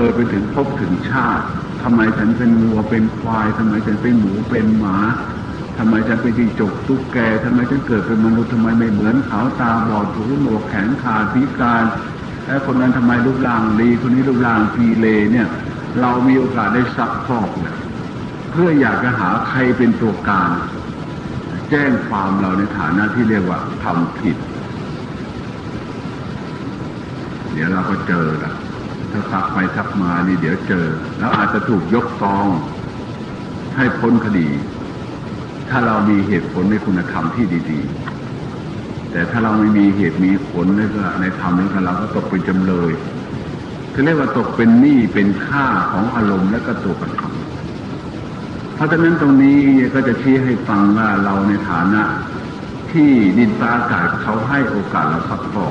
โดยไปถึงพบถึงชาติทำไมฉันเป็นวัวเป็นควายทำไมฉันเป็นหมูเป็นหมาทำไมฉันเป็นจิ้งจกตุ๊กแกทำไมฉันเกิดเป็นมนุษย์ทำไมไม่เหมือนเขาตาบอดหูหนวกแขนขาพิการแล้วคนนั้นทำไมรูปร่างดีคนนี้รูปร่างพีเลเนี่ย เรามีโอกาสได้ซักฟอกเนี่ยเพื่ออยากจะหาใครเป็นตัวการ แจ้งความเราในฐานะที่เรียกว่าทำผิด เดี๋ยวเราก็เจอละ ถ้าซักไปซักมานี่เดี๋ยวเจอ แล้วอาจจะถูกยกฟ้อง ให้พ้นคดี ถ้าเรามีเหตุผลในคุณธรรมที่ดีๆ แต่ถ้าเราไม่มีเหตุมีผลในในธรรมนั้นเราก็ตกเป็นจำเลยคือเรียกว่าตกเป็นหนี้เป็นค่าของอารมณ์และก็ตัวกระทำเพราะฉะนั้นตรงนี้ก็จะชี้ให้ฟังว่าเราในฐานะ ที่ดินฟ้าอากาศเขาให้โอกาสเราซักฟอ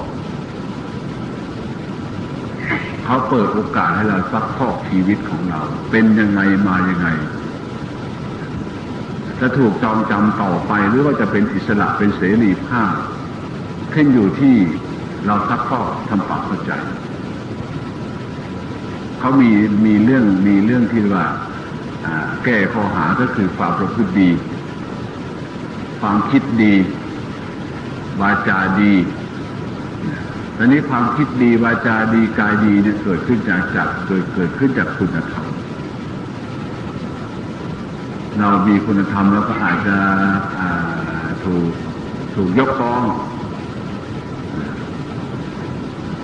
เขาเปิดโอกาสให้เราซักฟอกชีวิตของเรา เป็นยังไงมายังไง จะถูกจองจำต่อไปหรือว่าจะเป็นอิสระเป็นเสรีภาพขึ้นอยู่ที่เราซักฟอกทำปากเข้าใจเขามีมีเรื่องมีเรื่องที่ว่าแก้ข้อหาก็คือความประพฤติดี ความคิดดี วาจาดี อันนี้ความคิดดีวาจาดีกายดีเนี่ยเกิดขึ้นจากจากเกิดเกิดขึ้นจากคุณธรรม เรามีคุณธรรมแล้วก็อาจจะถูกถูกยกฟ้อง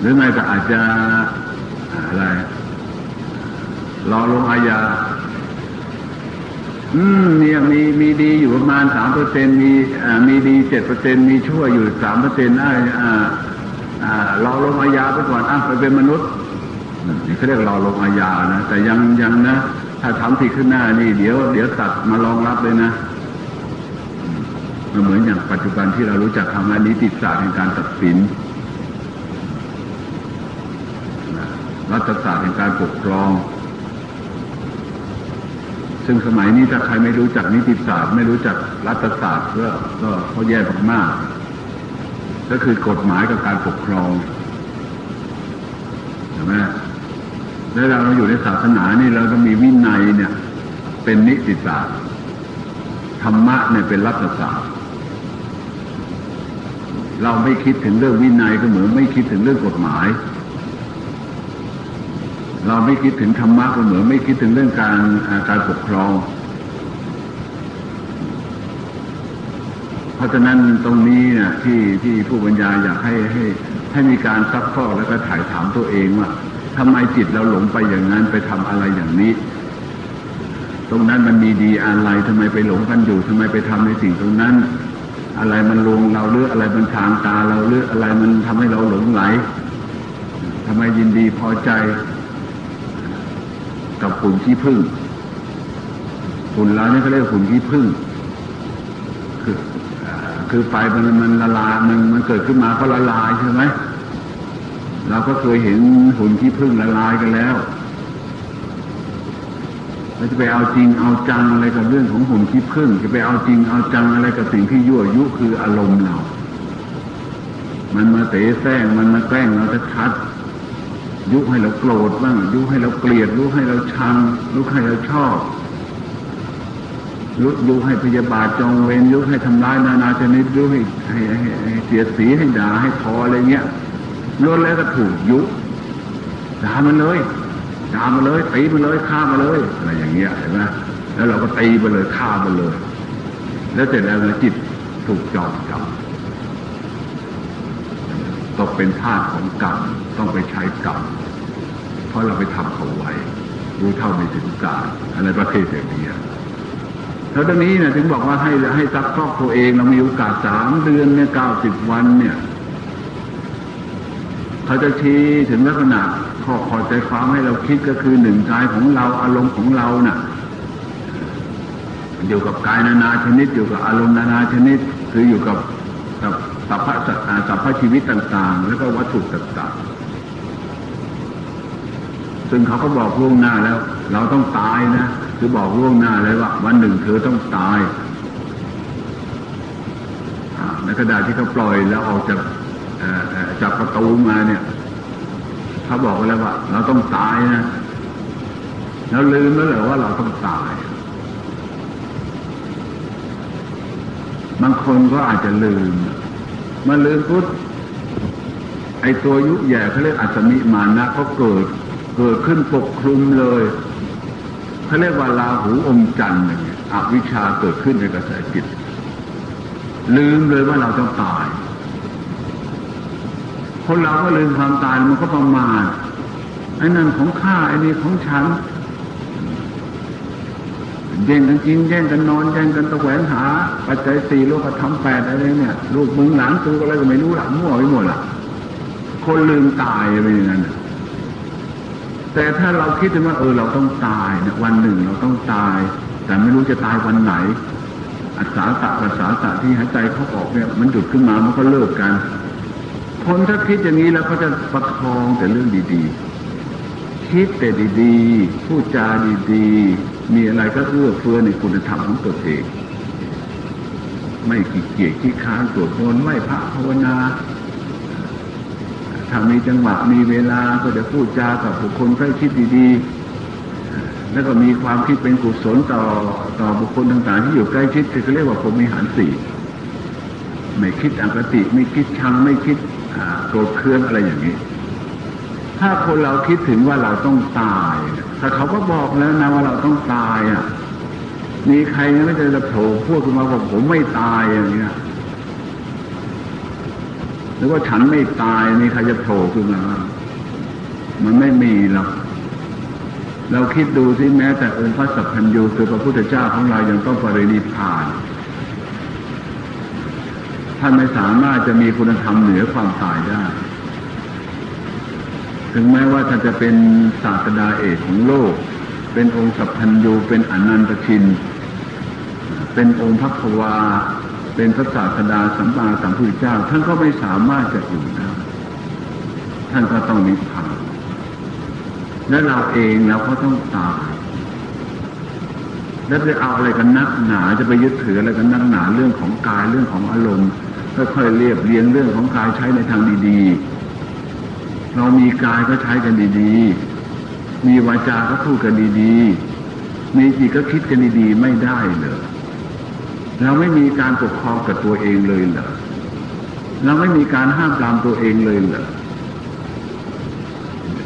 หรือไม่ก็อาจจะอะไรรอลงอาญาอืมเนี่ยมีมีดีอยู่ประมาณสามเปอร์เซ็นมีมีดีเจ็ดเปอร์เซ็นมีชั่วอยู่สามเปอร์เซ็นต์อ่าอ่า รอลงอาญาไปก่อนอะไปเป็นมนุษย์นี่เขาเรียกรอลงอาญานะแต่ยังยังนะถ้าทำผิดขึ้นหน้านี่เดี๋ยวเดี๋ยวตัดมารองรับเลยนะมันเหมือนอย่างปัจจุบันที่เรารู้จักคำว่านิติศาสตร์ในการตัดสินรัฐศาสตร์ในการปกครอง ซึ่งสมัยนี้ถ้าใครไม่รู้จักนิติศาสตร์ ไม่รู้จักรัฐศาสตร์ก็ก็เขาแย่มาก ก็คือกฎหมายกับการปกครองใช่ไหมแล้วเราอยู่ในศาสนานี่เราต้องมีวินัยเนี่ย เป็นนิติศาสตร์ธรรมะเนี่ยเป็นรัฐศาสตร์เราไม่คิดถึงเรื่องวินัยก็เหมือนไม่คิดถึงเรื่องกฎหมาย เราไม่คิดถึงธรรมะก็เหมือนไม่คิดถึงเรื่องการการปกครอง เพราะฉะนั้นตรงนี้เนี่ยที่ที่ผู้บรรยายอยากให้ให้ให้มีการซักฟอกแล้วก็ถ่ายถามตัวเองว่าทำไมจิตเราหลงไปอย่างนั้นไปทำอะไรอย่างนี้ ตรงนั้นมันมีดีอะไรทำไมไปหลงกันอยู่ทำไมไปทำในสิ่งตรงนั้น อะไรมันลงเราหรืออะไรมันทางตาเราหรืออะไรมันทำให้เราหลงไหลทำไมยินดีพอใจ กับหุ่นที่พึ่งหุ่นเรานี่เขาเรียกหุ่นที่พึ่ง คือไฟมันมันละลายมันมันเกิดขึ้นมาก็ละลายใช่ไหมเราก็เคยเห็นหุ่นที่พึ่งละลายกันแล้วเราจะไปเอาจริงเอาจังอะไรกับเรื่องของหุ่นที่พึ่งจะไปเอาจริงเอาจังอะไรกับสิ่งที่ยั่วยุคืออารมณ์เรา มันมาเตะแซงมันมาแกล้งเราจะชัดยุให้เราโกรธบ้างยุให้เราเกลียดยุให้เราชังยุให้เราชอบ ยุยุให้พยาบาทจองเวรยุให้ทำร้ายนานาชนิดยุให้ให้ให้เสียสีให้ด่าให้พออะไรเงี้ยล้วนแล้วก็ถูกยุด่ามันเลยด่ามาเลยตีมาเลยฆ่ามาเลยอะไรอย่างเงี้ยเห็นไหมแล้วเราก็ตีไปเลยฆ่าไปเลย แล้วเสร็จแล้วจิตถูกจองจำตกเป็นทาสของกรรมต้องไปใช้กรรมเพราะเราไปทำเขาไว้รู้เท่าไม่ถึงการอะไรประเภทอย่างนี้ แล้วตรงนี้เนี่ยถึงบอกว่าให้ให้ซักฟอกตัวเองเรามีโอกาสสามเดือนเนี่ยเก้าสิบวันเนี่ยเขาจะชี้ถึงลักษณะข้อขอใจความให้เราคิดก็คือหนึ่งกายของเราอารมณ์ของเราเนะ่ะอยู่กับกายนานาชนิดอยู่กับอารมณ์นานาชนิดคืออยู่กับกับสัพพะสัพพะชีวิตต่าง ๆ แล้วก็วัตถุต่างๆ ซึ่งเขาก็บอกล่วงหน้าแล้ว เราต้องตายนะ คือบอกล่วงหน้าเลยว่า วันหนึ่งเธอต้องตายในกระดาษที่เขาปล่อยแล้วออกจากจากประตูมาเนี่ยเขาบอกไว้แล้วว่า เราต้องตายนะแล้วลืมแล้วเหรอว่าเราต้องตายบางคนก็อาจจะลืมมาลืมปุ๊บไอตัวยุแย่เขาเรียกอัศมิมานะเขาเกิด เกิดขึ้นปกคลุมเลย เขาเรียกว่าลาหูอมจันทร์อย่างเงี้ยอวิชชาเกิดขึ้นในกระแสจิต ลืมเลยว่าเราต้องตาย คนเราก็ลืมความตายมันก็ประมาทไอ้นั่นของข้าไอ้นี่ของฉันแย่งกันกินแย่งกันนอนแย่งกันตะแหวนหา ปัจจัยสี่โลกธรรมแปดอะไรเนี่ยลูกมึงหลานตูอะไรก็ไม่รู้ละมั่วไปหมดละคนลืมตายไปอย่างนั้น แต่ถ้าเราคิดว่าเออเราต้องตายเนี่ยวันหนึ่งเราต้องตาย แต่ไม่รู้จะตายวันไหน อัศาตะอัศาตะที่หายใจเขาออกเนี่ยมันหยุดขึ้นมามันก็เลิกกันคนถ้าคิดอย่างนี้แล้วก็จะประคองแต่เรื่องดีๆ คิดแต่ดีๆ พูดจาดีๆ มีอะไรก็เอื้อเฟื้อในคุณธรรมของตัวเอง ไม่ขี้เกียจขี้ค้านตรวจมนต์ไม่พระภาวนา ถ้ามีจังหวะมีเวลาก็จะพูดจากับบุคคลใกล้ชิดดีๆ แล้วก็มีความคิดเป็นกุศลต่อต่อบุคคลต่างๆ ที่อยู่ใกล้ชิดที่เขาเรียกว่าผมมีหันสี่ไม่คิดอคติไม่คิดชังไม่คิดโกรธเคืองอะไรอย่างนี้ ถ้าคนเราคิดถึงว่าเราต้องตายแต่เขาก็บอกแล้วนะว่าเราต้องตายอะมีใครไม่จะโผล่พูดขึ้นมาว่าผมไม่ตายอย่างเงี้ย หรือว่าฉันไม่ตายมีใครจะโผล่ขึ้นมามันไม่มีหรอกเราคิดดูสิแม้แต่องค์พระสัพพัญญูคือพระพุทธเจ้าของเรายังต้องปรินิพพาน ท่านไม่สามารถจะมีคุณธรรมเหนือความตายได้ ถึงแม้ว่าท่านจะเป็นศาสดาเอกของโลก เป็นองค์สัพพัญญูเป็นอนันตชิน เป็นองค์พระควา เป็นพระศาสดาสัมมาสัมพุทธเจ้า ท่านก็ไม่สามารถจะอยู่ได้ท่านก็ต้องนิพพานและเราเองเราก็ต้องตายแล้วจะเอาอะไรกันนักหนาจะไปยึดถืออะไรกันนักหนาเรื่องของกายเรื่องของอารมณ์ค่อยๆเรียบเรียงเรื่องของกายใช้ในทางดีๆ เรามีกายก็ใช้กันดีๆ มีวาจาก็พูดกันดีๆ มีจิตก็คิดกันดีๆ ไม่ได้เลย เราไม่มีการปกครองกับตัวเองเลยเหรอเราไม่มีการห้ามปรามตัวเองเลยเหรอ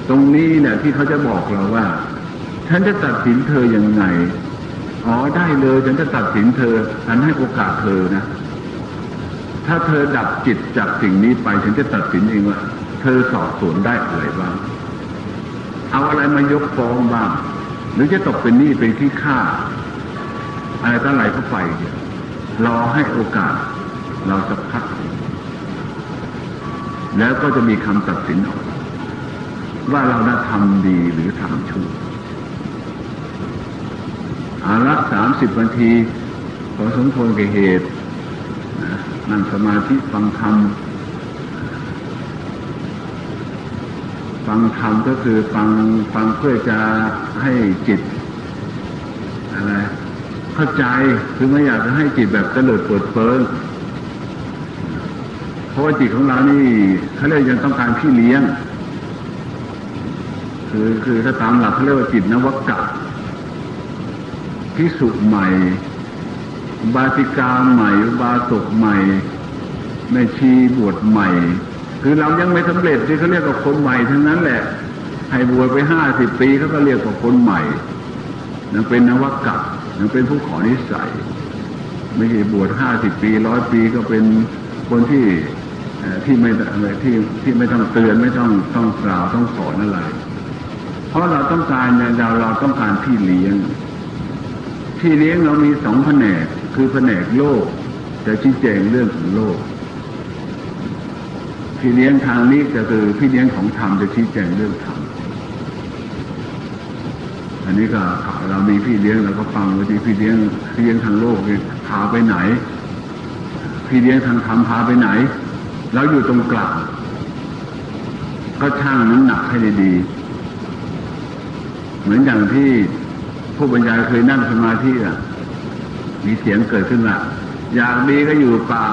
ตรงนี้เนี่ยที่เขาจะบอกเราว่า ฉันจะตัดสินเธออย่างไงอ๋อได้เลยฉันจะตัดสินเธอฉันให้โอกาสเธอนะถ้าเธอดับจิตจากสิ่งนี้ไป ฉันจะตัดสินเองว่า เธอสอบสวนได้อะไรบ้างเอาอะไรมายกฟ้องบ้างหรือจะตกเป็นหนี้เป็นที่ฆ่า อะไรต่ออะไรเข้าไป รอให้โอกาสเราสักพัก แล้วก็จะมีคำตัดสินออกว่าเราได้ทำดีหรือทำชั่วอาละสามสิบนาทีพอสมควรกับเหตุนั่งสมาธิฟังธรรม ฟังธรรมก็คือฟังฟังเพื่อจะให้จิตอะไร เข้าใจคือไม่อยากจะให้จิตแบบเตลิดเปิดเปิงเพราะว่าจิตของเรานี่เขาเรียกยังต้องการพี่เลี้ยง คือคือถ้าตามหลักเขาเรียกว่าจิตนวักะพิสุใหม่ บาติกาใหม่ บาศกใหม่แม่ชีบวชใหม่ คือเรายังไม่สำเร็จที่เขาเรียกว่าคนใหม่ทั้งนั้นแหละให้บวชไปห้าสิบปีเขาก็เรียกว่าคนใหม่ยังเป็นนวักะ ยังเป็นผู้ขอนิสัย ไม่ใช่บวชห้าสิบปีร้อยปีก็เป็นคนที่ที่ไม่อะไรที่ที่ไม่ต้องเตือนไม่ต้องต้องกล่าวต้องสอนอะไร เพราะเราต้องการเนี่ยเราเราต้องการพี่เลี้ยง พี่เลี้ยงเรามีสองแผนกคือแผนกโลกจะชี้แจงเรื่องของโลก พี่เลี้ยงทางนี้ก็คือพี่เลี้ยงของธรรมจะชี้แจงเรื่องธรรม อันนี้ก็เรามีพี่เลี้ยงเราก็ฟังว่าที่พี่เลี้ยงพี่เลี้ยงทางโลกเนี่ยพาไปไหน พี่เลี้ยงทางธรรมพาไปไหน เราอยู่ตรงกลางก็ช่างน้ำหนักให้ดีๆเหมือนอย่างที่ผู้บรรยายเคยนั่งสมาธิอะมีเสียงเกิดขึ้นว่าอยากดีก็อยู่ป่า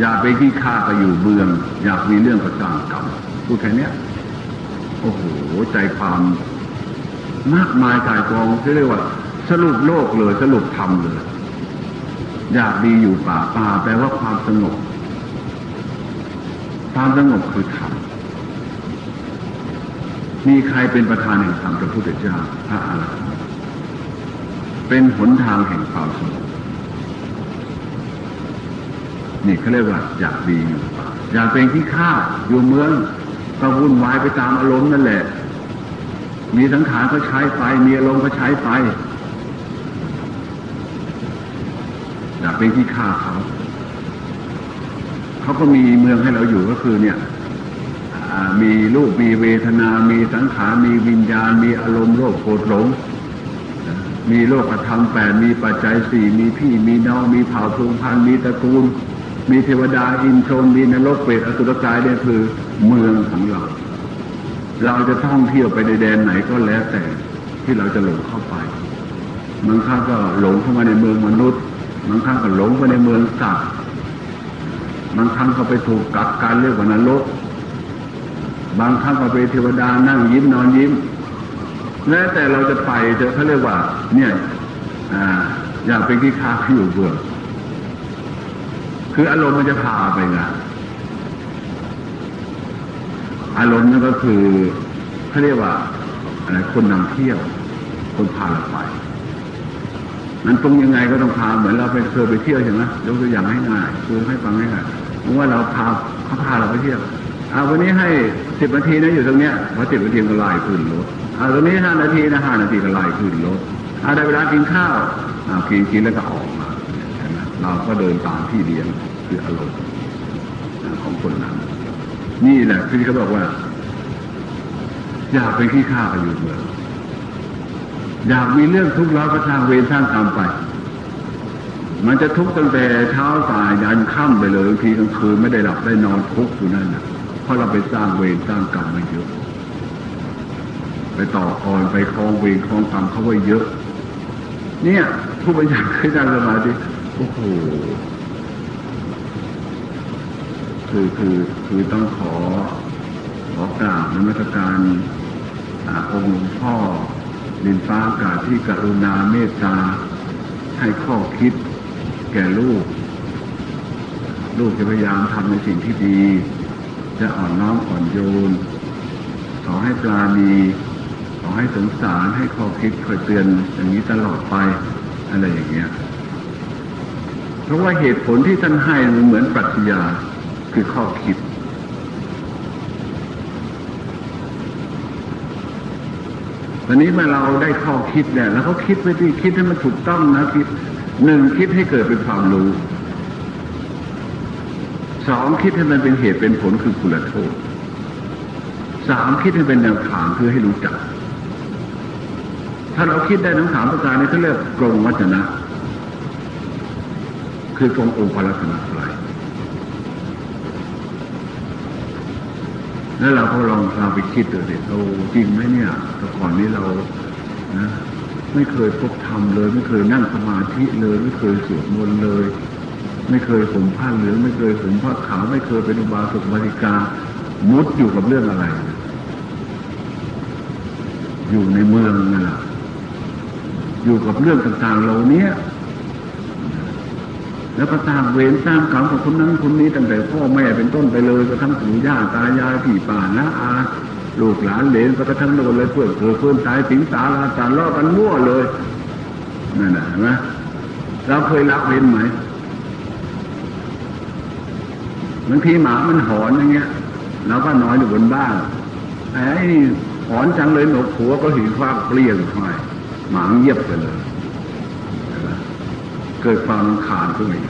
อยากไปที่ข้าก็อยู่เบือง อยากมีเรื่องประสร้างกรรมพูดแค่นี้โอ้โห ใจความ มากมายกายกองที่เรียกว่า สรุปโลกเลยสรุปธรรมเลย อยากดีอยู่ป่าป่าแปลว่าความสงบ ความสงบคือธรรมมีใครเป็นประธานแห่งธรรมพระพุทธเจ้าพระอรหันต์เป็นหนทางแห่งความสงบนี่เขาเรียกว่าอยากดีอยู่ป่าอยากเป็นที่ข้าอยู่เมืองก็วุ่นวายไปตามอารมณ์นั่นแหละ มีสังขารก็ใช้ไป มีอารมณ์ก็ใช้ไปอยากเป็นที่ข้าเขาเขาก็มีเมืองให้เราอยู่ก็คือเนี่ยมีรูปมีเวทนา มีสังขาร มีวิญญาณ มีอารมณ์โลภโกรธหลง มีโลกธรรมแปดมีปัจจัยสี่ มีพี่มีน้อง มีเผ่าพงพันมีตระกูล มีเทวดาอินทรมีนรกเปรตอสุรกายเนี่ยคือเมืองของเรา เราจะท่องเที่ยวไปในแดนไหนก็แล้วแต่ที่เราจะหลงเข้าไปบางครั้งก็หลงเข้ามาในเมืองมนุษย์บางครั้งก็หลงไปในเมืองสัตว์บางครั้งก็ไปถูกกักการเรียกว่านรกบางครั้งก็ไปเทวดานั่งยิ้มนอนยิ้มแล้วแต่เราจะไปจอเขาเรียกว่า เนี่ยอ่าอยากเป็นที่ค้าที่อยู่เบื่อคืออารมณ์มันจะพาไปไง อารมณ์นั่นก็คือเขาเรียกว่าอะไรคนนำเที่ยว คนพาเราไปมันตรงยังไงก็ต้องพาเหมือนเราไปเคยไปเที่ยวใช่ไหมยกตัวอย่างให้ง่ายคือให้ฟังให้ง่ายเพราะว่าเราพาเขาพาเราไปเที่ยวเอาวันนี้ให้สิบนาทีนะอยู่ตรงเนี้ยพอสิบนาทีก็ไล่ขึ้นรถเอาตรงนี้ห้านาทีนะห้านาทีก็ไล่ขึ้นรถเอาได้เวลากินข้าวเอากินกินแล้วก็ออกมาเราก็เดินตามที่เรียนคืออารมณ์ของคนนั้น นี่แหละที่เขาบอกว่า อยากเป็นขี้ข้าอยู่เมืองอยากมีเรื่องทุกข์ร้อนก็สร้างเวรสร้างกรรมไป มันจะทุกข์ตั้งแต่เช้าสายยันค่ำไปเลยบางทีกลางคืนไม่ได้หลับได้นอนทุกข์อยู่นั่นนะเพราะเราไปสร้างเวรสร้างกรรมมาเยอะ ไปต่อคอนไปคลองเวรคลองกรรมเขาไว้เยอะ เนี่ย ผู้บัญชาการนั่งสมาธิโอ้โห คือคือคือต้องขอขอกราบนมัสการองค์หลวงพ่อดินฟ้าอากาศที่กรุณาเมตตาให้ข้อคิดแก่ลูก ลูกจะพยายามทำในสิ่งที่ดี จะอ่อนน้อมอ่อนโยน ขอให้ปลามีขอให้สงสารให้ข้อคิดคอยเตือนอย่างนี้ตลอดไปอะไรอย่างเงี้ย เพราะว่าเหตุผลที่ท่านให้มันเหมือนปรัชญา คือข้อคิดตอนนี้เมื่อเราได้ข้อคิดเนี่ยแล้วเขาคิดไปที่คิดให้มันถูกต้องนะคิดหนึ่งคิดให้เกิดเป็นความรู้สองคิดให้มันเป็นเหตุเป็นผลคือคุณโทษสามคิดให้เป็นแนวทางคือให้รู้จัก ถ้าเราคิดได้ทั้งสามประการนี้เขาเรียกกรงวัจนะ คือกรงองค์พระลักษณะไร แล้วเราก็ลองเราไปคิดดูสิเราจริงไหมเนี่ยแต่ก่อนนี้เรานะไม่เคยพบธรรมเลย ไม่เคยนั่งสมาธิเลย ไม่เคยสวดมนต์เลย ไม่เคยผมผ้าเหลืองไม่เคยผมผ้าขาวไม่เคยเป็นอุบาสกบริกามุดอยู่กับเรื่องอะไร อยู่ในเมืองนั่แหละอยู่กับเรื่องต่างๆเหล่านี้ แล้วก็สร้างเวรสร้างกรรมกับคนนั้นคนนี้ตั้งแต่พ่อแม่เป็นต้นไปเลยกระทั่งปู่ย่าตายายพี่ป่านะอาลูกหลานเหลนกระทั่งโดนเลยเพื่อนเพื่อนเพื่อนตายสิงสาราจารล้อกันมั่วเลยนั่นแหละเห็นไหมเราเคยรับเว้นไหมบางทีหมามันหอนอย่างเงี้ยเราก็นอนอยู่บนบ้านไอ้หอนจังเลยหนกหัวก็หินฟ้าเปลี่ยนไปหมาเยียบไปเลย เกิดความขาดขึ้นมา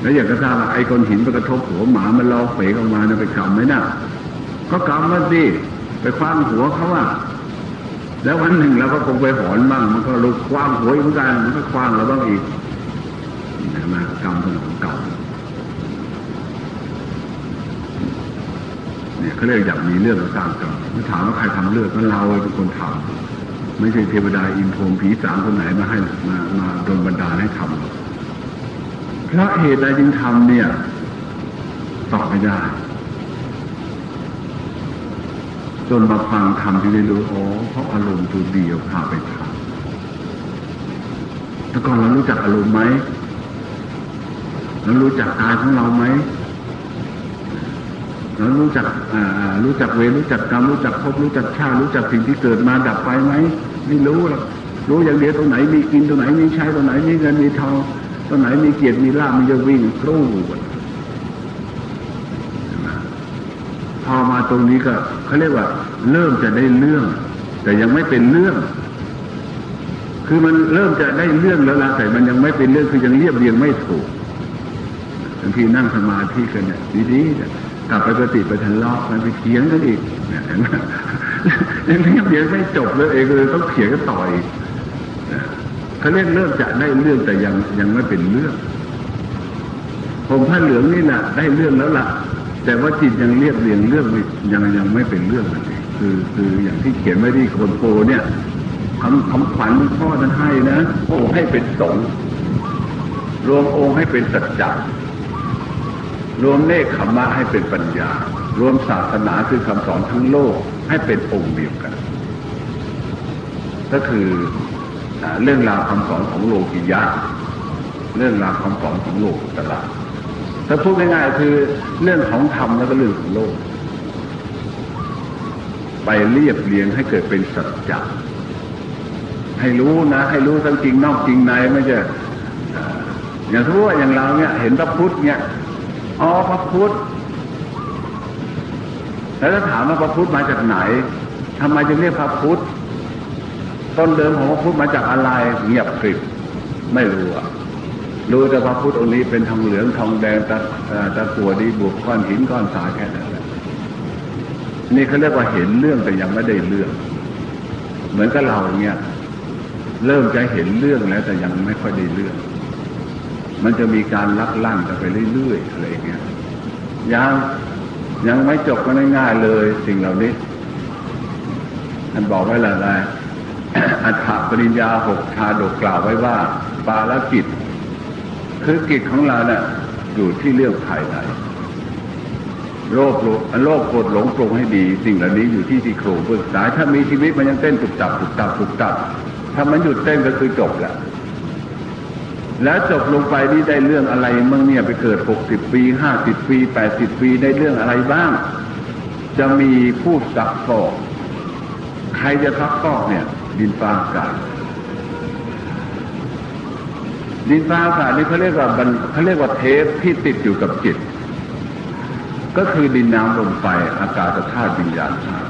แล้วอยากจะทราบว่าไอ้คนหินไปกระทบหัวหมามันลอกเป๋ออกมาเนี่ยไปกำไหมนะก็กำมาสิไปคว้างหัวเขาว่าแล้ววันหนึ่งเราก็คงไปหอนบ้างมันก็ลุกคว้างหัวเหมือนกันมันก็คว้างเราบ้างอีกนะมากรรมเป็นของเก่าเนี่ยเขาเรียกอยากมีเรื่องเราสร้างกรรมมาถามว่าใครทำเรื่องก็เราเป็นคนทำ ไม่ใช่เทวดาอินโทมผีสางคนไหนมาให้มามาโดนบันดาลให้ทำเพราะเหตุใดจึงทำเนี่ยตอบไม่ได้ จนมาฟังทำที่ได้รู้อ๋อเพราะอารมณ์ตัวเดียวพาไปทำแต่ก่อนเรารู้จักอารมณ์ไหมเรารู้จักกายของเราไหมเรารู้จักอ่ารู้จักเวรรู้จักกรรมรู้จักภพรู้จักชาติรู้จักสิ่งที่เกิดมาดับไปไหม ไม่รู้หรอกรู้อย่างเดียวตรงไหนมีกินตรงไหนมีใช้ตรงไหนมีเงินมีทองตรงไหนมีเกียรติมีลาภมีจะวิ่งครู่พอมาตรงนี้ก็เขาเรียกว่า เริ่มจะได้เรื่อง แต่ยังไม่เป็นเรื่อง คือมันเริ่มจะได้เรื่องแล้วละแต่มันยังไม่เป็นเรื่องคือยังเรียบเรียงไม่ถูกบางทีนั่งสมาธิกันเนี่ยดีๆกลับไปปฏิไปทะเลาะมันไปเถียงกันอีกเนี่ยเห็นไหม ยังเรียบเรียงไม่จบเลยเองเลยต้องเถียงกันต่ออีกเขาเรียกเริ่มจะได้เรื่องแต่ยังยังไม่เป็นเรื่องผมผ้าเหลืองนี่แหละได้เรื่องแล้วล่ะ แต่ว่าจิตยังเรียบเรียงเรื่องยังยังไม่เป็นเรื่องนั่นเองคือคืออย่างที่เขียนไว้ที่โคนโปเนี่ยคำคำขวัญพ่อท่านให้นะโอ้ให้เป็นสงรวมองค์ให้เป็นสัจจะรวมเนคขมะให้เป็นปัญญา รวมศาสนาคือคำสอนทั้งโลกให้เป็นองค์เดียวกัน ก็คือเรื่องราวคำสอนของโลกิยะ เรื่องราวคำสอนของโลกุตระถ้าพูดง่ายๆคือเรื่องของธรรมแล้วก็เรื่องของโลก ไปเรียบเรียงให้เกิดเป็นสัจจะให้รู้นะ ให้รู้ทั้งจริงนอกจริงในไม่ใช่อย่างทั่วอย่างเราเนี่ย เห็นพระพุทธเนี่ยอ๋อพระพุทธ แล้วถ้าถามว่าพระพุทธมาจากไหนทำไมจึงเรียกพระพุทธ ต้นเดิมของพระพุทธมาจากอะไรเงียบกริบไม่รู้อะรู้แต่พระพุทธองค์นี้เป็นทองเหลืองทองแดงตะตะกัวดีบวกก้อนหินก้อนทรายแค่นั้นแหละนี่เขาเรียกว่าเห็นเรื่องแต่ยังไม่ได้เรื่อง เหมือนกับเราเนี่ยเริ่มจะเห็นเรื่องแล้วแต่ยังไม่ค่อยได้เรื่อง มันจะมีการลักลั่นกันไปเรื่อยๆอะไรเงี้ยยัง ยังไม่จบก็ง่ายๆเลย สิ่งเหล่านี้ท่านบอกไว้หละไรอัฏฐปริญญาหกชาดกกล่าวไว้ว่า ปาลกิจ คือกิจของเราเนี่ยอยู่ที่เรื่องภายในโรคโรคโกรธหลงปรงให้ดี สิ่งเหล่านี้อยู่ที่ที่โครงเบื้องสายถ้ามีชีวิตมันยังเต้นตุกตับตุกตับตุกตับถ้ามันหยุดเต้นก็คือจบแหละ แล้วจบลงไปนี่ได้เรื่องอะไรมั่งเนี่ยไปเกิดหกสิบปีห้าสิบปีแปดสิบปีได้เรื่องอะไรบ้าง จะมีผู้สักฟอกใครจะทักฟอกเนี่ย ดินฟ้าอากาศดินฟ้าอากาศนี่เขาเรียกว่าเขาเรียกว่าเทปที่ติดอยู่กับจิต ก็คือดินน้ำลมไฟอากาศธาตุวิญญาณธาตุ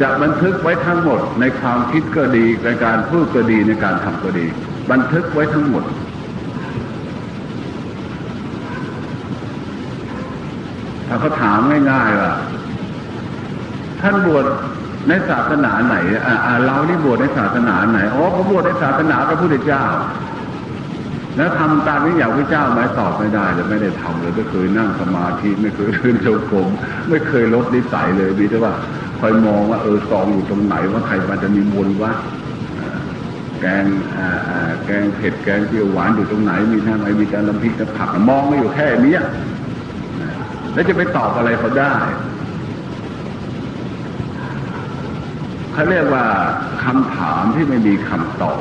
จะบันทึกไว้ทั้งหมดในความคิดก็ดีในการพูดก็ดีในการทำก็ดี บันทึกไว้ทั้งหมด ถ้าเขาถามง่ายๆว่าท่านบวชในศาสนาไหนอ่าเรานี่บวชในศาสนาไหนอ๋อเขาบวชในศาสนาพระพุทธเจ้า แล้วทำตามนี้อย่างพระเจ้าไหมตอบไม่ได้เลยไม่ได้ทำเลยไม่เคยนั่งสมาธิไม่เคยเดินโจงกรมไม่เคยลดนิสัยเลยมีแต่ว่าคอยมองว่าเออซองอยู่ตรงไหนว่าใครมันจะมีมวลวะ แกงแกงเผ็ดแกงเปรี้ยวหวานอยู่ตรงไหน มีท่าไหนมีการลำพิกจะผักมองไม่อยู่แค่นี้แล้วจะไปตอบอะไรเขาได้เขาเรียกว่าคำถามที่ไม่มีคำตอบ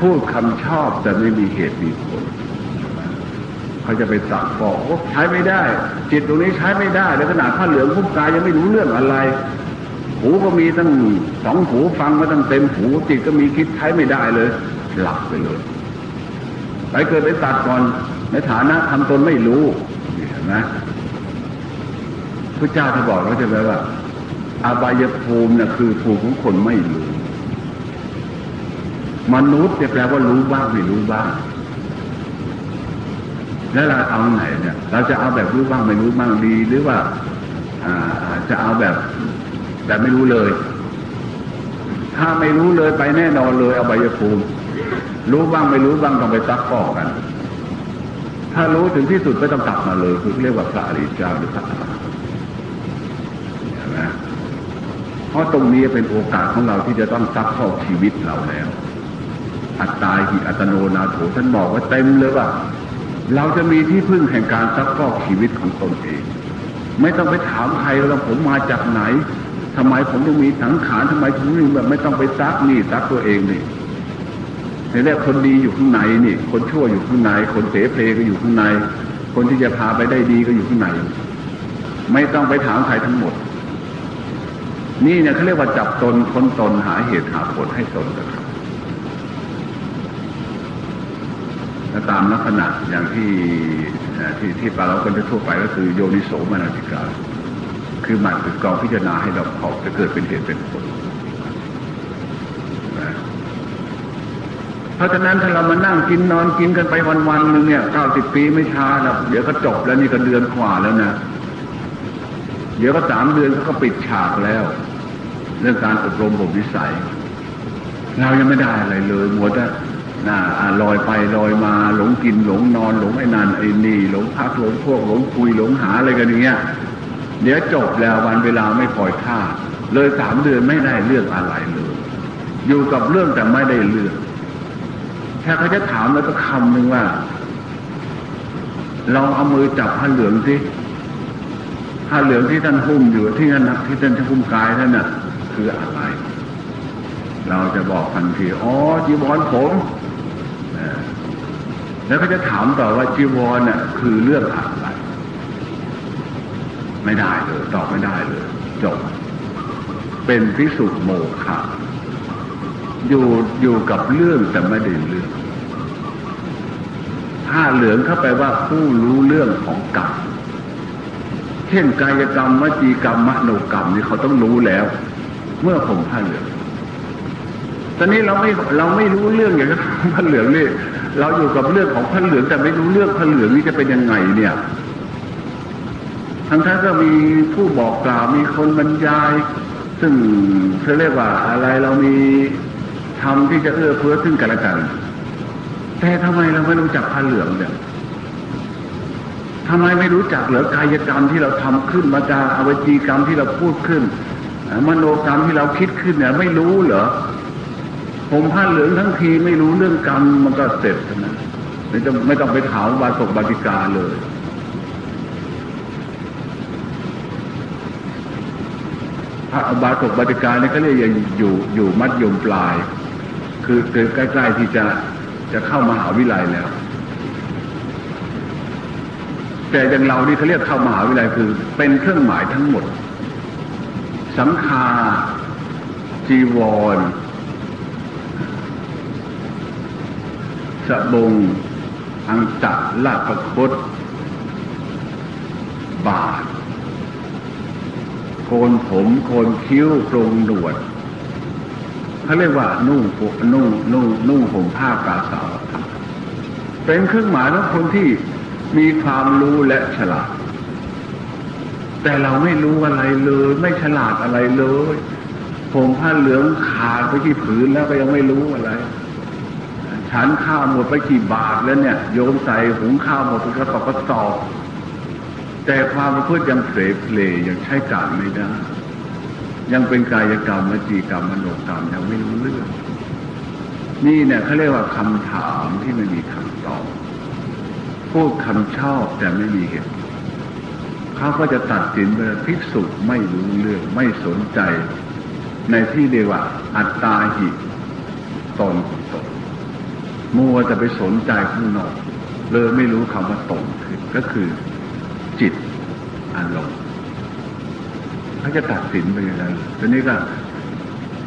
พูดคำชอบแต่ไม่มีเหตุมีผลเขาจะไปสักบอกว่าใช้ไม่ได้ จิตตรงนี้ใช้ไม่ได้ในขนาดผ้าเหลืองพุ่มกายยังไม่รู้เรื่องอะไร หูก็มีตั้งสองหูฟังมาตั้งเต็มหูจิตก็มีคิดใช้ไม่ได้เลย หลับไปเลยไปเกิดไปตัดก่อนในฐานะทำตนไม่รู้เห็นไหมพระเจ้าจะบอกเราจะแปลว่า อาบายภูมินะ่ะคือภูมิของคนไม่รู้ มนุษย์จะแปลว่ารู้บ้างไม่รู้บ้าง แล้วเราเอาไหนเนี่ย เราจะเอาแบบรู้บ้างไม่รู้บ้างดี หรือว่าจะเอาแบบ แบบไม่รู้เลย ถ้าไม่รู้เลยไปแน่นอนเลยเอาใบยภูมิรู้บ้างไม่รู้บ้างต้องไปซักฟอกกัน ถ้ารู้ถึงที่สุดก็ต้องกลับมาเลย คือเรียกว่าพระอริยเจ้าหรือพระอรหันต์เพราะตรงนี้เป็นโอกาสของเราที่จะต้องซักฟอกชีวิตเราแล้ว อัตตาหิอัตโนนาโถท่านบอกว่าเต็มเลยว่าเราจะมีที่พึ่งแห่งการซักฟอกชีวิตของตนเอง ไม่ต้องไปถามใครว่าผมมาจากไหน ทำไมผมต้องมีสังขารทำไมผมถึงแบบไม่ต้องไปซักนี่ซักตัวเองนี่ในแรกคนดีอยู่ข้างในนี่ คนชั่วอยู่ข้างใน คนเสเพลก็อยู่ข้างใน คนที่จะพาไปได้ดีก็อยู่ข้างใน ไม่ต้องไปถามใครทั้งหมด นี่เนี่ยเขาเรียกว่าจับตนคนตนหาเหตุหาผลให้ตนนะครับและตามลักษณะอย่างที่ที่ที่ปาเราคนทั่วไปก็คือโยนิโสมนสิกา คือหมันคือกองพิจารณาให้เราขอบจะเกิดเป็นเหตุเป็นผลเพราะฉะนั้นถ้าเรามานั่งกินนอนกินกันไปวันๆหนึ่งเนี่ยเก้าสิบปีไม่ช้าแล้วเดี๋ยวก็จบแล้วนี่ก็เดือนกว่าแล้วนะเดี๋ยวก็สามเดือนเขาก็ปิดฉากแล้ว เรื่องการอบรมบ่มวิสัย เรายังไม่ได้อะไรเลยหมดอะน่าลอยไปลอยมาหลงกินหลงนอนหลงไอ้นันไอ้นี่หลงพักหลงพวกหลงคุยหลงหาอะไรกันอย่างเงี้ย เดี๋ยวจบแล้ววันเวลาไม่ปล่อยท่า เลยสามเดือนไม่ได้เรื่องอะไรเลย อยู่กับเรื่องแต่ไม่ได้เรื่องแค่เขาจะถามแล้วก็คำหนึ่งว่าลองเอามือจับผ้าเหลืองสิผ้าเหลืองที่ท่านหุ้มอยู่ที่ท่านที่ท่านจะหุ้มกายท่านน่ะ คืออะไร เราจะบอกทันทีอ๋อจีวรผมแล้วก็จะถามต่อว่าจีวรน่ะ คือเรื่องอะไร ไม่ได้เลยตอบไม่ได้เลย จบ เป็นพิสุโมฆะอยู่อยู่กับเรื่องแต่ไม่ได้เรื่องผ้าเหลืองเข้าไปว่าผู้รู้เรื่องของกรรมเช่นกายกรรมวจีกรรมมโนกรรมนี่เขาต้องรู้แล้ว เมื่อผมผ้าเหลืองตอนนี้เราไม่เราไม่รู้เรื่องอย่างผ้าเหลืองนี่เราอยู่กับเรื่องของผ้าเหลืองแต่ไม่รู้เรื่องผ้าเหลืองนี่จะเป็นยังไงเนี่ย ทั้งท่านก็มีผู้บอกกล่าวมีคนบรรยาย ซึ่งเขาเรียกว่าอะไรเรามีทำที่จะเอื้อเฟื้อซึ่งกันและกัน แต่ทำไมเราไม่รู้จักผ้าเหลืองเนี่ยทำไมไม่รู้จักเหรอกายกรรมที่เราทำขึ้นมาจาอวจีกรรมที่เราพูดขึ้นมโนกรรมที่เราคิดขึ้นเนี่ยไม่รู้เหรอผมผ้าเหลืองทั้งทีไม่รู้เรื่องกรรมมันก็เสร็จนะไม่ต้องไม่ต้องไปถามบาศกบาติกาเลย พระบาศกบาติกาเนี่ยเขาเรียกอยู่อยู่มัดยมปลาย คือคือใกล้ๆที่จะจะเข้ามหาวิทยาลัยแล้ว แต่อย่างเรานี่เขาเรียกเข้ามหาวิทยาลัยคือ เป็นเครื่องหมายทั้งหมดสังฆาจีวรสบง อังตะลาประคตบาท โคนผมโคนคิ้วโครงหนวดเขาเรียกว่านุ่งนุ่งนุ่งนุ่งผมผ้ากาสาวเป็นเครื่องหมายของคนที่มีความรู้และฉลาด แต่เราไม่รู้อะไรเลย ไม่ฉลาดอะไรเลย ผมผ้าเหลืองขาดไปที่ผืนแล้วก็ยังไม่รู้อะไรฉันข้าวหมดไปกี่บาทแล้วเนี่ย โยมใส่หุงข้าวหมดไปกระสอบกระสอบ แต่ความประพฤติยังเสเพลยังใช้การไม่ได้ ยังเป็นกายกรรมวจีกรรมมโนกรรมยังไม่รู้เรื่อง นี่เนี่ยเขาเรียกว่าคำถามที่ไม่มีคำตอบพูดคำชอบแต่ไม่มีเหตุเขาก็จะตัดสินไปพิสุไม่รู้เรื่องไม่สนใจ ในที่เรียกว่า อัตตาหิตนตนมัวจะไปสนใจข้างนอกเลยไม่รู้คำว่าตนคือก็คือ จิตอารมณ์เขาจะตัดสินไปอย่างนั้นทีนี้ก็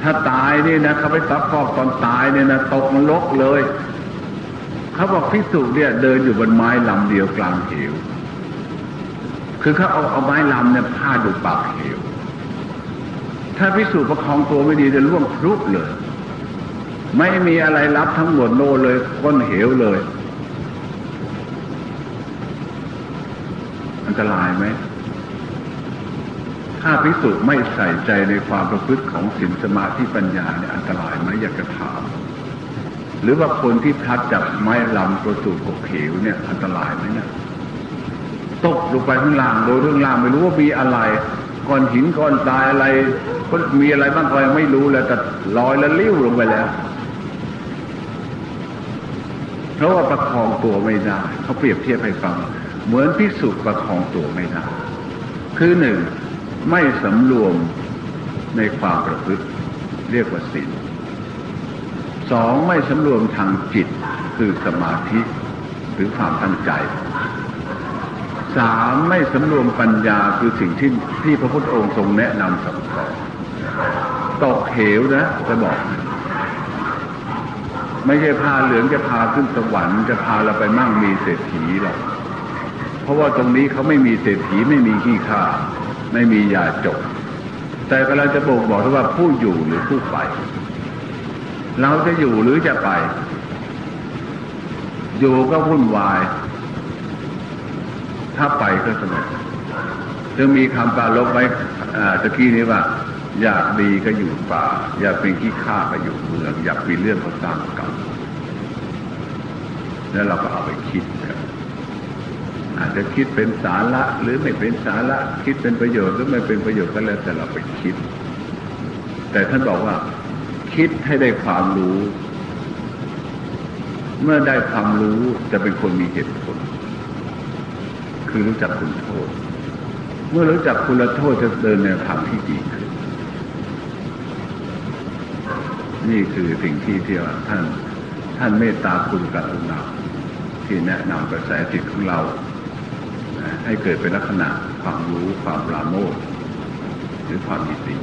ถ้าตายนี่นะเขาไปซักฟอกตอนตายเนี่ยนะตกนรกเลย เขาบอกพิสุเนี่ย เดินอยู่บนไม้ลำเดียวกลางเหว คือเขาเอาเอาไม้ลำเนี่ยพาดอยู่ปากเหว ถ้าพิสูจประคองตัวไม่ดีจะล่วงพรุบเลย ไม่มีอะไรรับทั้งหมดโนเลยก้นเหวเลย อัน ตรายไหม ถ้าพิสุไม่ใส่ใจในความประพฤติของศีลสมาธิปัญญาเนี่ยอันตรายไหมอยากจะถาม หรือว่าคนที่พัดจับไม้ลำตัวสู่กบเขวเนี่ย อันตรายไหมเนี่ยตกลงไปข้างล่างโดยเรื่องล่างไม่รู้ว่ามีอะไรก้อนหินก้อนทรายอะไรก็มีอะไรบ้างก็ยังไม่รู้แล้วแต่ลอยแล้วลิ้วลงไปแล้วเพราะว่าประคองตัวไม่ได้เขาเปรียบเทียบให้ฟัง เหมือนพิสุประคองตัวไม่ได้ คือหนึ่งไม่สำรวมในความประพฤติเรียกว่าศีลสองไม่สำรวมทางจิตคือสมาธิหรือความตั้งใจสามไม่สำรวมปัญญาคือสิ่งที่ที่พระพุทธองค์ทรงแนะนำสั่งสอนตกเหวนะจะบอก ไม่ใช่พาเหลืองจะพาขึ้นสวรรค์จะพาเราไปมั่งมีเศรษฐีหรอก เพราะว่าตรงนี้เขาไม่มีเศรษฐีไม่มีขี้ข้าไม่มียาจก แต่กำลังจะบอกบอกว่าผู้อยู่หรือผู้ไป เราจะอยู่หรือจะไป อยู่ก็วุ่นวาย ถ้าไปก็สงบจึงมีคำปาลบไว้ตะกี้นี้ว่า อยากดีก็อยู่ป่า อยากเป็นขี้ข้าก็อยู่เมือง อยากมีเรื่องก็สร้างกรรมแล้วเราก็เอาไปคิด อาจจะคิดเป็นสาระหรือไม่เป็นสาระคิดเป็นประโยชน์หรือไม่เป็นประโยชน์ก็แล้วแต่เราไปคิด แต่ท่านบอกว่า คิดให้ได้ความรู้ เมื่อได้ความรู้จะเป็นคนมีเหตุผล คือรู้จักคุณโทษ เมื่อรู้จักคุณโทษจะเดินในทางที่ดีขึ้นนี่คือสิ่งที่ที่ว่าท่านท่านเมตตาคุณกรุณาที่แนะนำกระแสจิตของเรา ให้เกิดเป็นลักษณะความรู้ความปราโมทหรือความยินดี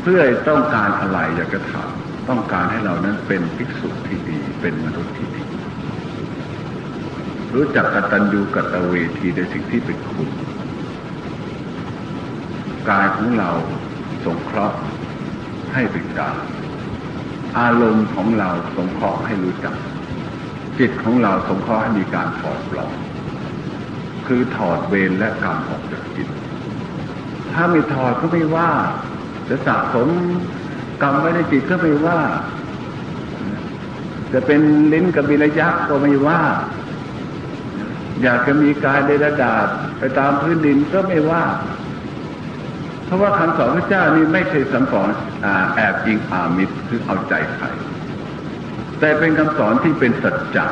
เพื่อต้องการอะไรอยากจะถามต้องการให้เรานั้นเป็นภิกษุที่ดีเป็นมนุษย์ที่ดี รู้จักกตัญญูกตเวทีในสิ่งที่เป็นคุณกายของเราสงเคราะห์ให้เป็นกายอารมณ์ของเราสงเคราะห์ให้รู้จัก จิตของเราสงเคราะห์ให้มีการถอดปลอก คือถอดเวรและกรรมออกจากจิต ถ้าไม่ถอดก็ไม่ว่าจะสะสมกรรมไว้ในจิตก็ไม่ว่า จะเป็นลิ้นกับบิลยักษ์ก็ไม่ว่า อยากจะมีกายเดรดาดไปตามพื้นดินก็ไม่ว่า เพราะว่าคำสอนพระเจ้านี่ไม่ใช่สังสอนแอบยิงอามิตรคือเอาใจใครแต่เป็นคำสอนที่เป็นสัจจะ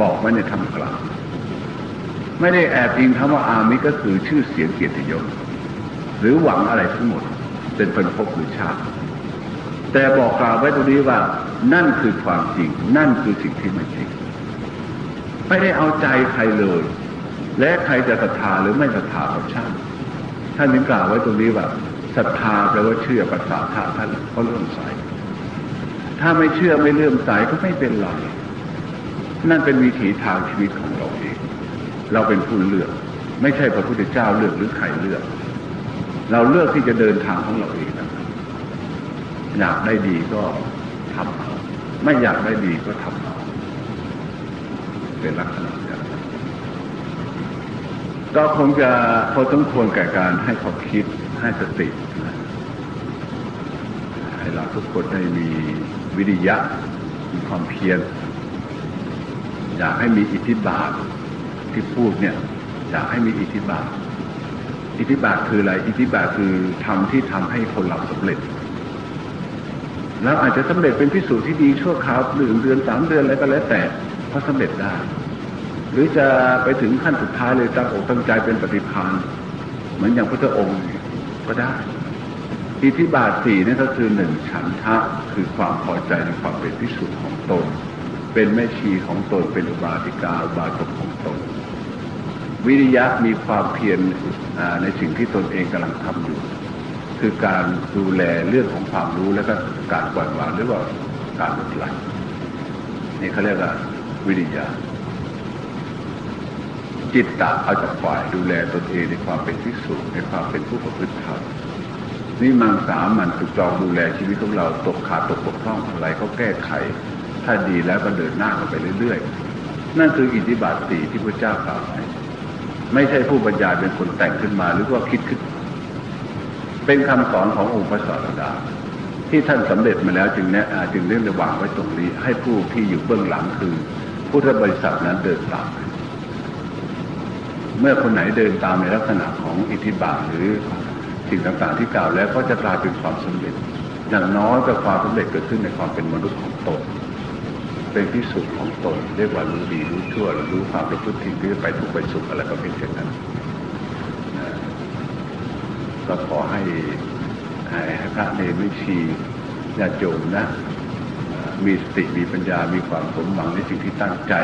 บอกไว้ในธรรมกลาง ไม่ได้แอบอิงคำว่าอามิก็คือชื่อเสียงเกียรติยศหรือหวังอะไรทั้งหมด เป็นเป็นภพหรือชาติ แต่บอกกล่าวไว้ตรงนี้ว่า นั่นคือความจริง นั่นคือสิ่งที่ไม่จริง ไม่ได้เอาใจใครเลย และใครจะศรัทธาหรือไม่ศรัทธาก็ช่างท่านนึงกล่าวไว้ตรงนี้ว่าศรัทธาแปลว่าเชื่อประสาทาท่านก็เลื่อมใสถ้าไม่เชื่อไม่เลื่อมใสก็ไม่เป็นไรนั่นเป็นวิถีทางชีวิตของ เราเป็นผู้เลือก ไม่ใช่พระพุทธเจ้าเลือกหรือใครเลือก เราเลือกที่จะเดินทางของเราเองนะอยากได้ดีก็ทำเอาไม่อยากได้ดีก็ทำเอาเป็นลักษณะอย่างนั้นก็คงจะพอต้องควรแก่การให้ขอบคิดให้สตินะให้เราทุกคนได้มีวิริยะ มีความเพียร อยากให้มีอิทธิบาท ที่พูดเนี่ยอยากให้มีอิทธิบาท อิทธิบาทคืออะไร อิทธิบาทคือทำที่ทำให้คนเราสำเร็จ แล้วอาจจะสำเร็จเป็นพิสูจน์ที่ดีชั่วคราวหนึ่งเดือนสามเดือนอะไรก็แล้วแต่เพราเร็จได้ หรือจะไปถึงขั้นสุดท้ายเลยตั้งอกตั้งใจเป็นปฏิพานเหมือนอย่างพระองค์ก็ได้ อิทธิบาทสี่นี่ก็คือหนึ่งฉันทะคือความพอใจในความเป็นพิสุทธิ์ของตน เป็นแม่ชีของตนเป็นอุบาสิกาอุบาสกของตน วิริยะมีความเพียรในสิ่งที่ตนเองกำลังทำอยู่ คือการดูแลเรื่องของความรู้และก็การปล่อยวางหรือว่าการลดไหลนี่เขาเรียกว่าวิริยะ จิตตะเอาจากฝ่ายดูแลตนเองในความเป็นที่สุดในความเป็นผู้ประพฤติธรรมนี่มังสามันถูกจองดูแลชีวิตของเราตกขาดตกบกพร่องอะไรเขาแก้ไข ถ้าดีแล้วก็เดินหน้ากันไปเรื่อยๆ นั่นคืออิทธิบาทสี่ที่พระเจ้ากล่าวไว้ ไม่ใช่ผู้บรรยายเป็นคนแต่งขึ้นมาหรือว่าคิดขึ้น เป็นคำสอนขององค์พระสารดาที่ท่านสำเร็จมาแล้วจึงแนะจึงเรื่องระวางไว้ตรงนี้ ให้ผู้ที่อยู่เบื้องหลังคือพุทธบริษัทนั้นเดินตาม เมื่อคนไหนเดินตามในลักษณะของอิทธิบาทหรือสิ่งต่างๆที่กล่าวแล้วก็จะกลายเป็นความสำเร็จ อย่างน้อยก็ความสำเร็จเกิดขึ้นในความเป็นมนุษย์ของตน เป็นที่สุดของตนเรียกว่ารู้ดีรู้ชั่วรู้ความประพฤติที่ไปถูกไปสุขอะไรก็เป็นเช่นนั้นก็ขอให้ให้พระเนรไม่ชีญาติโยมนะ มีสติมีปัญญามีความสมหวังในสิ่งที่ตั้งใจ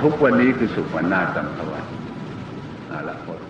ทุกวันนี้คือสุขวันหน้าจำสวัสดิ์อาละพอ